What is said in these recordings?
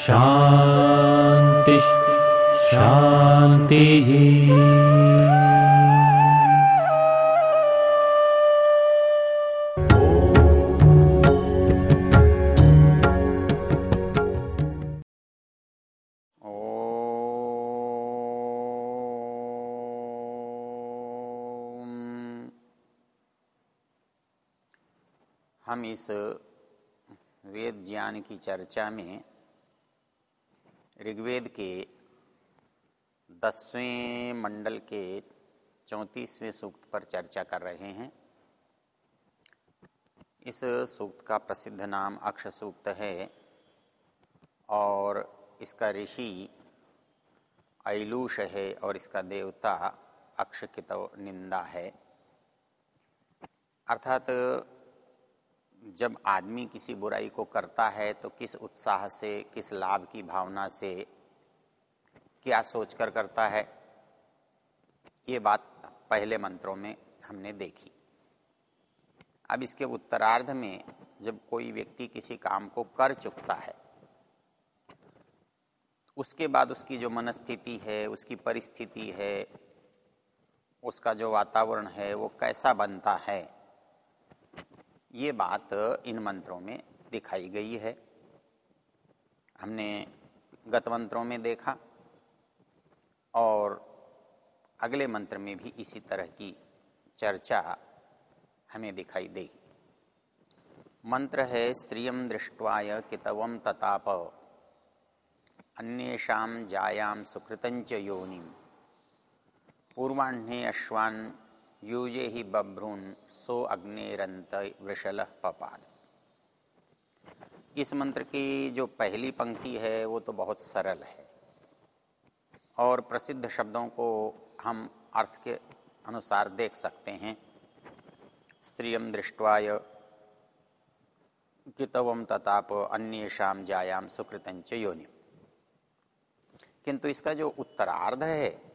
शांति ओम। हम इस वेद ज्ञान की चर्चा में ऋग्वेद के दसवें मंडल के चौंतीसवें सूक्त पर चर्चा कर रहे हैं। इस सूक्त का प्रसिद्ध नाम अक्ष सूक्त है और इसका ऋषि ऐलूष है और इसका देवता अक्ष कितव निंदा है। अर्थात जब आदमी किसी बुराई को करता है तो किस उत्साह से, किस लाभ की भावना से, क्या सोचकर करता है? ये बात पहले मंत्रों में हमने देखी। अब इसके उत्तरार्ध में, जब कोई व्यक्ति किसी काम को कर चुकता है, उसके बाद उसकी जो मनस्थिति है, उसकी परिस्थिति है, उसका जो वातावरण है, वो कैसा बनता है ये बात इन मंत्रों में दिखाई गई है। हमने गत मंत्रों में देखा और अगले मंत्र में भी इसी तरह की चर्चा हमें दिखाई देगी मंत्र है स्त्रियम दृष्टवाय कितवम तताप। अन्येषाम जायाम सुकृतंच योनिम। पूर्वाह्ने अश्वान यूजे ही बभ्रून सो अग्नेरंत वृषल पपाद। इस मंत्र की जो पहली पंक्ति है, वो तो बहुत सरल है। और प्रसिद्ध शब्दों को हम अर्थ के अनुसार देख सकते हैं। स्त्रियम दृष्टवाय कितवम तताप अन्येषाम जायाम सुकृतंच योनिम। किंतु इसका जो उत्तरार्ध है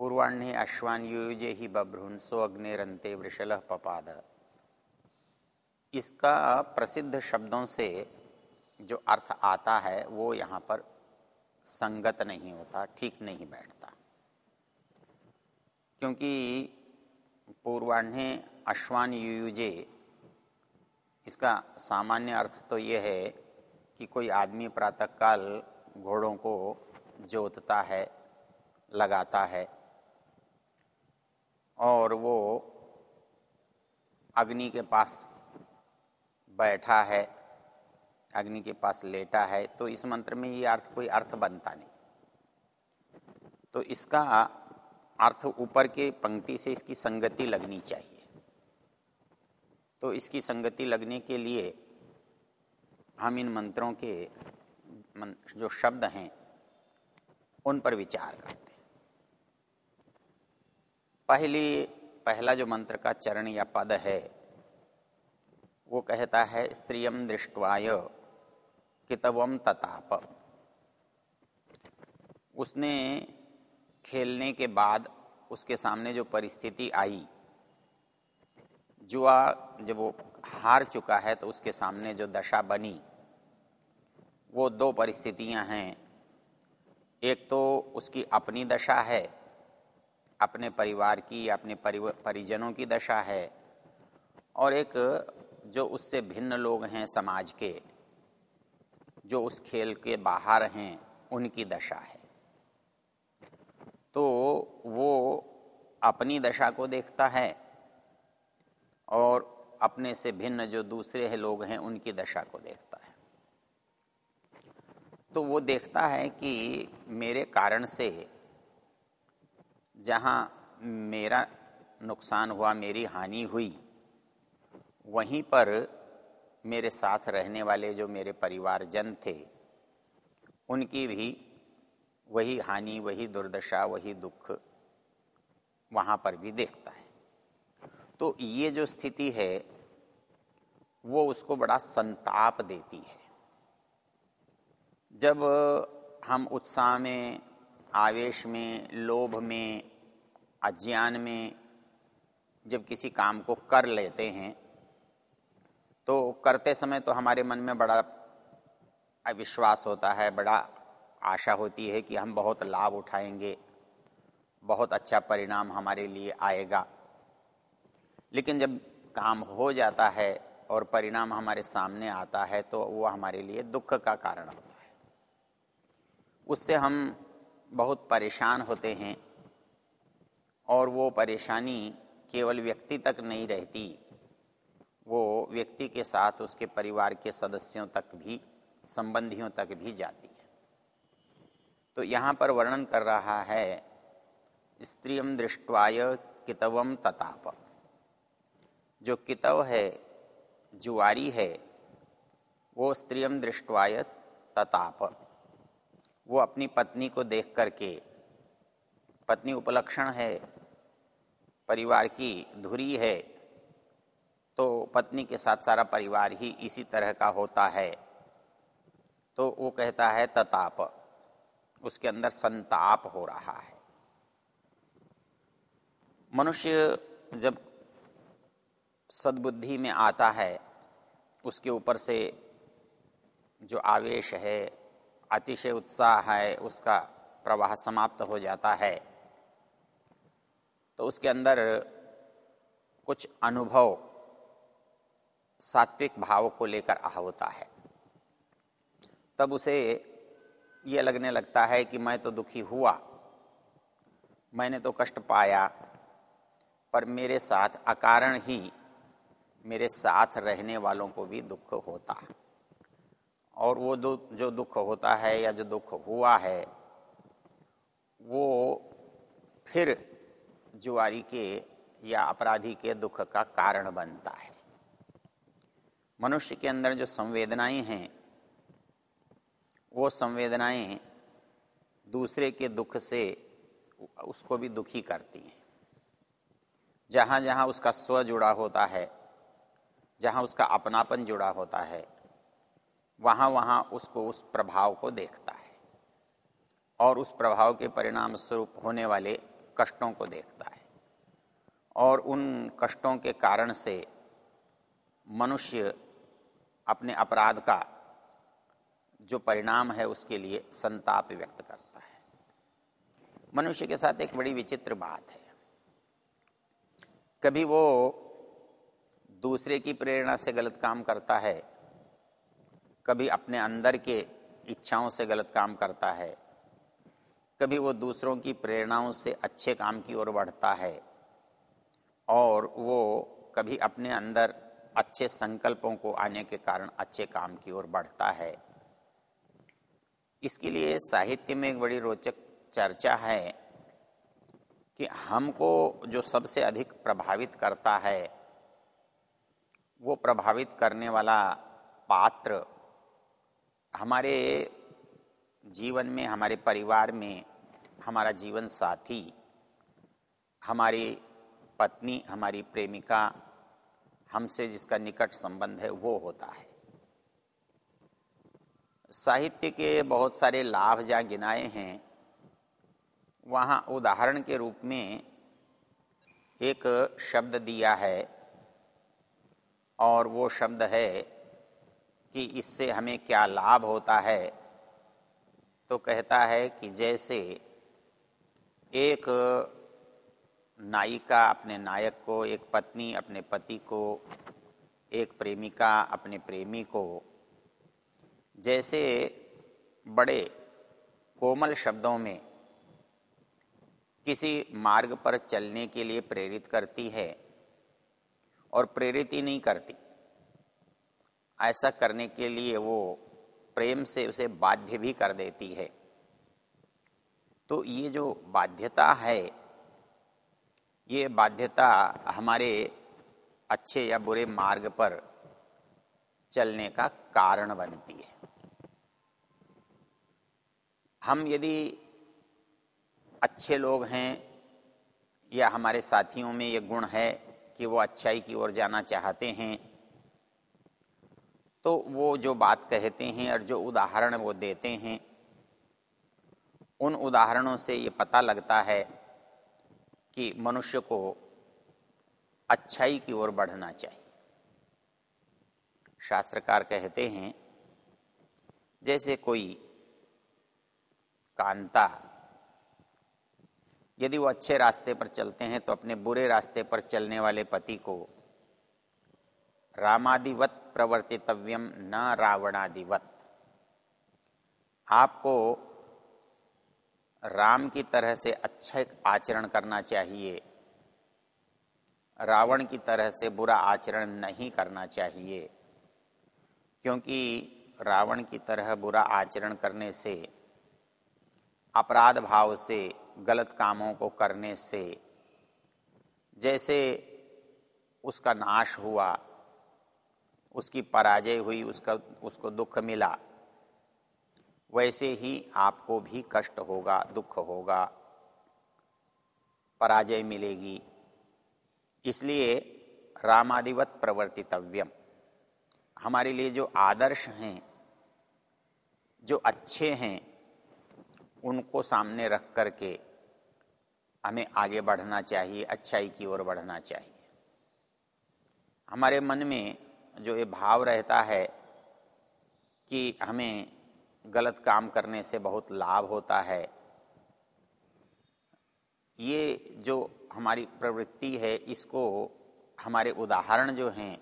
पूर्वाह्ने अश्वान युजे ही बभ्रुन सो अग्निरंते वृषल पपाद। इसका प्रसिद्ध शब्दों से जो अर्थ आता है, वो यहाँ पर संगत नहीं होता, ठीक नहीं बैठता। क्योंकि पूर्वाह्ने अश्वान युजे इसका सामान्य अर्थ तो ये है कि कोई आदमी प्रातःकाल घोड़ों को जोतता है, लगाता है। और वो अग्नि के पास बैठा है, अग्नि के पास लेटा है तो इस मंत्र में ये अर्थ, कोई अर्थ बनता नहीं। तो इसका अर्थ ऊपर के पंक्ति से इसकी संगति लगनी चाहिए। तो इसकी संगति लगने के लिए हम इन मंत्रों के जो शब्द हैं, उन पर विचार करते हैं। पहली, पहला जो मंत्र का चरण या पद है, वो कहता है स्त्रियम दृष्टवाय कितवम तताप उसने खेलने के बाद उसके सामने जो परिस्थिति आई, जुआ जब वो हार चुका है तो उसके सामने जो दशा बनी, वो दो परिस्थितियाँ हैं। एक तो उसकी अपनी दशा है अपने परिवार की, अपने परिजनों की दशा है। और एक जो उससे भिन्न लोग हैं समाज के, जो उस खेल के बाहर हैं, उनकी दशा है। तो वो अपनी दशा को देखता है और अपने से भिन्न जो दूसरे है लोग हैं, उनकी दशा को देखता है। तो वो देखता है कि मेरे कारण से जहाँ मेरा नुकसान हुआ, मेरी हानि हुई, वहीं पर मेरे साथ रहने वाले जो मेरे परिवारजन थे, उनकी भी वही हानि, वही दुर्दशा, वही दुख वहाँ पर भी देखता है। तो ये जो स्थिति है, वो उसको बड़ा संताप देती है। जब हम उत्साह में, आवेश में, लोभ में अज्ञान में जब किसी काम को कर लेते हैं तो करते समय तो हमारे मन में बड़ा अविश्वास होता है, बड़ा आशा होती है कि हम बहुत लाभ उठाएँगे, बहुत अच्छा परिणाम हमारे लिए आएगा। लेकिन जब काम हो जाता है और परिणाम हमारे सामने आता है तो वो हमारे लिए दुख का कारण होता है। उससे हम बहुत परेशान होते हैं। और वो परेशानी केवल व्यक्ति तक नहीं रहती, वो व्यक्ति के साथ उसके परिवार के सदस्यों तक भी, संबंधियों तक भी जाती है। तो यहाँ पर वर्णन कर रहा है स्त्रियम दृष्टवाय कितवम तताप जो कितव है, जुआरी है, वो स्त्रियम दृष्टवाय तताप वो अपनी पत्नी को देख करके, पत्नी उपलक्षण है परिवार की धुरी है तो पत्नी के साथ सारा परिवार ही इसी तरह का होता है। तो वो कहता है, तताप। उसके अंदर संताप हो रहा है। मनुष्य जब सद्बुद्धि में आता है, उसके ऊपर से जो आवेश है, अतिशय उत्साह है, उसका प्रवाह समाप्त हो जाता है। तो उसके अंदर कुछ अनुभव, सात्विक भाव को लेकर होता है। तब उसे ये लगने लगता है कि मैं तो दुखी हुआ, मैंने तो कष्ट पाया, पर मेरे साथ अकारण ही मेरे साथ रहने वालों को भी दुख होता। और वो जो दुख होता है या जो दुख हुआ है, वो फिर जुआरी के या अपराधी के दुख का कारण बनता है। मनुष्य के अंदर जो संवेदनाएँ हैं, वो संवेदनाएँ दूसरे के दुख से उसको भी दुखी करती हैं। जहाँ जहाँ उसका स्व जुड़ा होता है, जहाँ उसका अपनापन जुड़ा होता है वहाँ वहाँ उसको उस प्रभाव को देखता है और उस प्रभाव के परिणाम स्वरूप होने वाले कष्टों को देखता है और उन कष्टों के कारण से मनुष्य अपने अपराध का जो परिणाम है उसके लिए संताप व्यक्त करता है। मनुष्य के साथ एक बड़ी विचित्र बात है। कभी वो दूसरे की प्रेरणा से गलत काम करता है, कभी अपने अंदर के इच्छाओं से गलत काम करता है कभी वो दूसरों की प्रेरणाओं से अच्छे काम की ओर बढ़ता है और वो कभी अपने अंदर अच्छे संकल्पों को आने के कारण अच्छे काम की ओर बढ़ता है। इसके लिए साहित्य में एक बड़ी रोचक चर्चा है कि हमको जो सबसे अधिक प्रभावित करता है, वो प्रभावित करने वाला पात्र हमारे जीवन में, हमारे परिवार में हमारा जीवन साथी, हमारी पत्नी, हमारी प्रेमिका, हमसे जिसका निकट संबंध है, वो होता है। साहित्य के बहुत सारे लाभ जहाँ गिनाए हैं। वहाँ उदाहरण के रूप में एक शब्द दिया है और वो शब्द है कि इससे हमें क्या लाभ होता है। तो कहता है कि जैसे एक नायिका अपने नायक को, एक पत्नी अपने पति को, एक प्रेमिका अपने प्रेमी को, जैसे बड़े कोमल शब्दों में किसी मार्ग पर चलने के लिए प्रेरित करती है और प्रेरित ही नहीं करती। ऐसा करने के लिए वो प्रेम से उसे बाध्य भी कर देती है। तो ये जो बाध्यता है, ये बाध्यता हमारे अच्छे या बुरे मार्ग पर चलने का कारण बनती है। हम यदि अच्छे लोग हैं या हमारे साथियों में ये गुण है कि वो अच्छाई की ओर जाना चाहते हैं तो वो जो बात कहते हैं और जो उदाहरण वो देते हैं उन उदाहरणों से ये पता लगता है कि मनुष्य को अच्छाई की ओर बढ़ना चाहिए। शास्त्रकार कहते हैं, जैसे कोई कांता, यदि वो अच्छे रास्ते पर चलते हैं तो अपने बुरे रास्ते पर चलने वाले पति को रामादिवत प्रवर्तितव्यम न रावणादिवत। आपको राम की तरह से अच्छा आचरण करना चाहिए। रावण की तरह से बुरा आचरण नहीं करना चाहिए। क्योंकि रावण की तरह बुरा आचरण करने से, अपराध भाव से, गलत कामों को करने से, जैसे उसका नाश हुआ, उसकी पराजय हुई, उसका, उसको दुख मिला वैसे ही आपको भी कष्ट होगा, दुख होगा, पराजय मिलेगी। इसलिए रामादिवत प्रवर्तितव्यम। हमारे लिए जो आदर्श हैं, जो अच्छे हैं, उनको सामने रख कर के हमें आगे बढ़ना चाहिए, अच्छाई की ओर बढ़ना चाहिए। हमारे मन में जो ये भाव रहता है कि हमें गलत काम करने से बहुत लाभ होता है। ये जो हमारी प्रवृत्ति है, इसको हमारे उदाहरण जो हैं,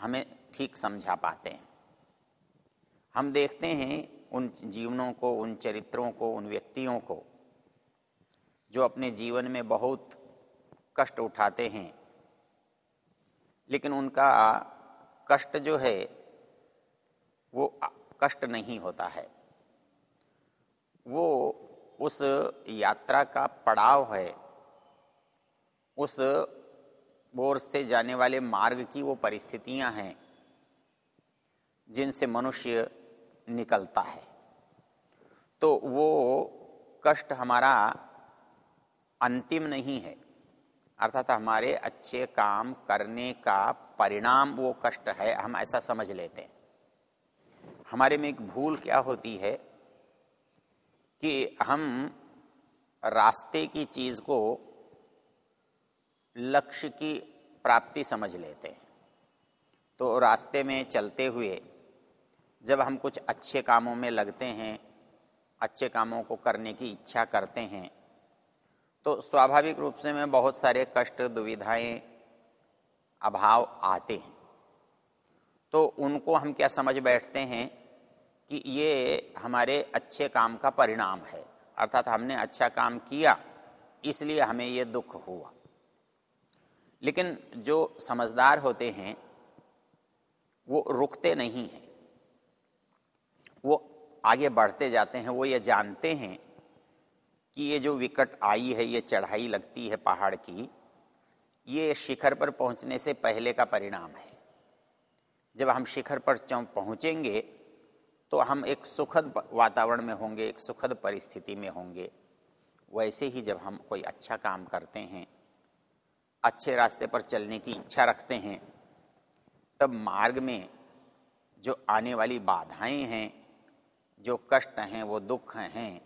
हमें ठीक समझा पाते हैं। हम देखते हैं उन जीवनों को, उन चरित्रों को, उन व्यक्तियों को, जो अपने जीवन में बहुत कष्ट उठाते हैं, लेकिन उनका कष्ट जो है, वो कष्ट नहीं होता है। वो उस यात्रा का पड़ाव है, उस बोर से जाने वाले मार्ग की वो परिस्थितियाँ हैं, जिनसे मनुष्य निकलता है। तो वो कष्ट हमारा अंतिम नहीं है, अर्थात हमारे अच्छे काम करने का परिणाम वो कष्ट है, हम ऐसा समझ लेते हैं। हमारे में एक भूल क्या होती है कि हम रास्ते की चीज़ को लक्ष्य की प्राप्ति समझ लेते हैं। तो रास्ते में चलते हुए जब हम कुछ अच्छे कामों में लगते हैं, अच्छे कामों को करने की इच्छा करते हैं तो स्वाभाविक रूप से में बहुत सारे कष्ट, दुविधाएँ, अभाव आते हैं। तो उनको हम क्या समझ बैठते हैं? कि ये हमारे अच्छे काम का परिणाम है। अर्थात हमने अच्छा काम किया, इसलिए हमें ये दुख हुआ। लेकिन जो समझदार होते हैं, वो रुकते नहीं हैं। वो आगे बढ़ते जाते हैं, वो ये जानते हैं कि ये जो विकट आई है, ये चढ़ाई लगती है पहाड़ की, ये शिखर पर पहुँचने से पहले का परिणाम है। जब हम शिखर पर पहुँचेंगे तो हम एक सुखद वातावरण में होंगे, एक सुखद परिस्थिति में होंगे। वैसे ही जब हम कोई अच्छा काम करते हैं, अच्छे रास्ते पर चलने की इच्छा रखते हैं, तब मार्ग में जो आने वाली बाधाएँ हैं, जो कष्ट हैं, वो दुख हैं,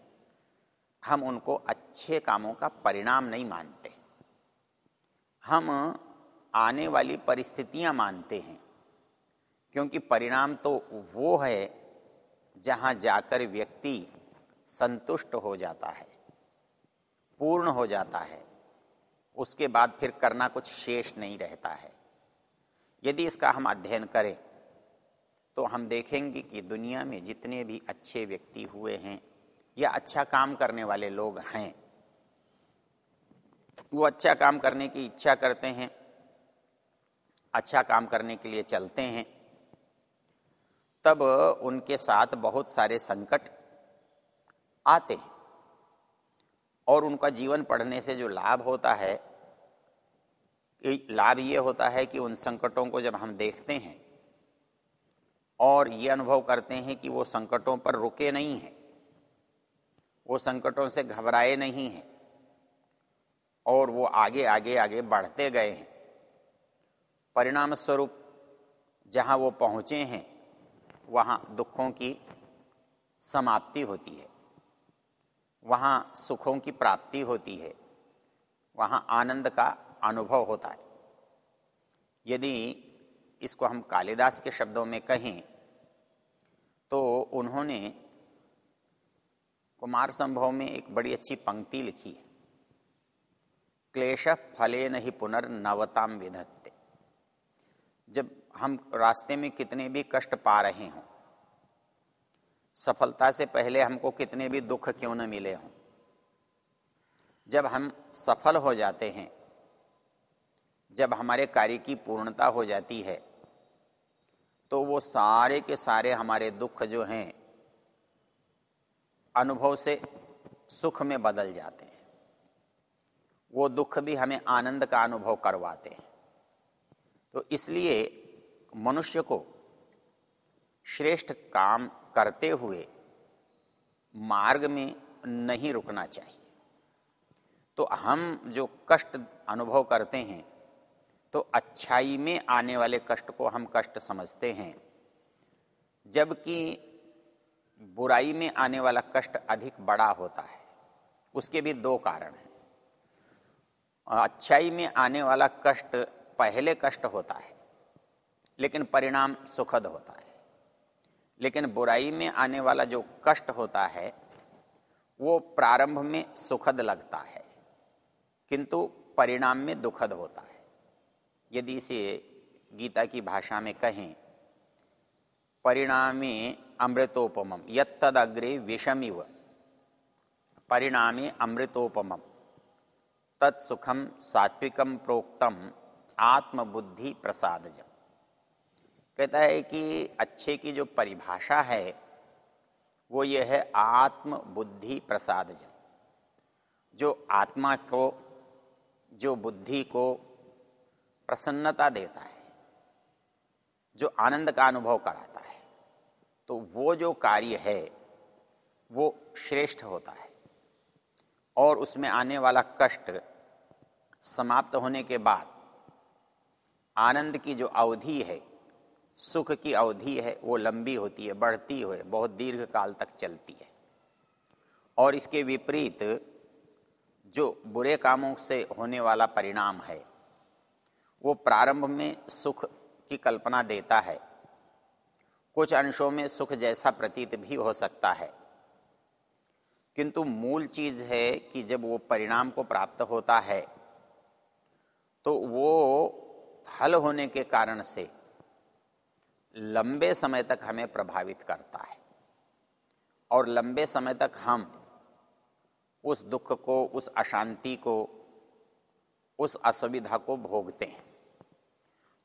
हम उनको अच्छे कामों का परिणाम नहीं मानते। हम आने वाली परिस्थितियाँ मानते हैं, क्योंकि परिणाम तो वो है जहाँ जाकर व्यक्ति संतुष्ट हो जाता है, पूर्ण हो जाता है, उसके बाद फिर करना कुछ शेष नहीं रहता है। यदि इसका हम अध्ययन करें तो हम देखेंगे कि दुनिया में जितने भी अच्छे व्यक्ति हुए हैं या अच्छा काम करने वाले लोग हैं, वो अच्छा काम करने की इच्छा करते हैं अच्छा काम करने के लिए चलते हैं तब उनके साथ बहुत सारे संकट आते हैं। और उनका जीवन पढ़ने से जो लाभ होता है लाभ ये होता है कि उन संकटों को जब हम देखते हैं और ये अनुभव करते हैं कि वो संकटों पर रुके नहीं हैं, वो संकटों से घबराए नहीं हैं और वो आगे आगे आगे बढ़ते गए हैं। परिणाम स्वरूप जहाँ वो पहुँचे हैं वहाँ दुखों की समाप्ति होती है। वहाँ सुखों की प्राप्ति होती है। वहाँ आनंद का अनुभव होता है। यदि इसको हम कालिदास के शब्दों में कहें तो उन्होंने कुमार संभव में एक बड़ी अच्छी पंक्ति लिखी है। क्लेश फले नहीं पुनर्नवताम विधत्ते जब हम रास्ते में कितने भी कष्ट पा रहे हों, सफलता से पहले हमको कितने भी दुख क्यों न मिले हों, जब हम सफल हो जाते हैं, जब हमारे कार्य की पूर्णता हो जाती है तो वो सारे के सारे हमारे दुख जो हैं, अनुभव से सुख में बदल जाते हैं। वो दुख भी हमें आनंद का अनुभव करवाते हैं। तो इसलिए मनुष्य को श्रेष्ठ काम करते हुए मार्ग में नहीं रुकना चाहिए। तो हम जो कष्ट अनुभव करते हैं तो अच्छाई में आने वाले कष्ट को हम कष्ट समझते हैं। जबकि बुराई में आने वाला कष्ट अधिक बड़ा होता है, उसके भी दो कारण हैं। अच्छाई में आने वाला कष्ट पहले कष्ट होता है, लेकिन परिणाम सुखद होता है। लेकिन बुराई में आने वाला जो कष्ट होता है, वो प्रारंभ में सुखद लगता है, किंतु परिणाम में दुखद होता है। यदि इसे गीता की भाषा में कहें, परिणामे अमृतोपम यदग्रे विषमिव। परिणामे अमृतोपम तत्सुखम सात्विकम प्रोक्तम। आत्मबुद्धि प्रसादजम कहता है कि अच्छे की जो परिभाषा है, वो ये है आत्म बुद्धि प्रसादजम जो आत्मा को, जो बुद्धि को प्रसन्नता देता है, जो आनंद का अनुभव कराता है तो वो जो कार्य है, वो श्रेष्ठ होता है। और उसमें आने वाला कष्ट समाप्त होने के बाद आनंद की जो अवधि है, सुख की अवधि है, वो लंबी होती है, बढ़ती हुए बहुत दीर्घ काल तक चलती है। और इसके विपरीत जो बुरे कामों से होने वाला परिणाम है, वो प्रारंभ में सुख की कल्पना देता है। कुछ अंशों में सुख जैसा प्रतीत भी हो सकता है। किंतु मूल चीज़ है कि जब वो परिणाम को प्राप्त होता है तो वो फल होने के कारण से लंबे समय तक हमें प्रभावित करता है। और लंबे समय तक हम उस दुख को, उस अशांति को, उस असुविधा को भोगते हैं।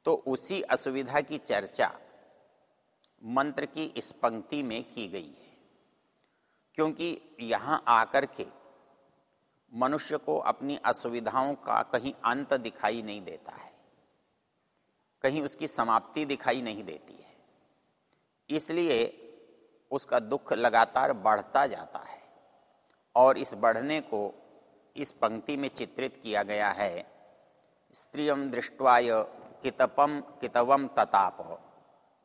तो उसी असुविधा की चर्चा मंत्र की इस पंक्ति में की गई है। क्योंकि यहाँ आकर के मनुष्य को अपनी असुविधाओं का कहीं अंत दिखाई नहीं देता है। कहीं उसकी समाप्ति दिखाई नहीं देती है। इसलिए उसका दुख लगातार बढ़ता जाता है और इस बढ़ने को इस पंक्ति में चित्रित किया गया है स्त्रियम दृष्टवाय कितपम कितवम तताप।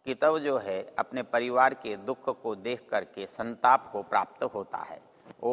कितव जो है, अपने परिवार के दुख को देख करके संताप को प्राप्त होता है। ओ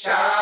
Tchau.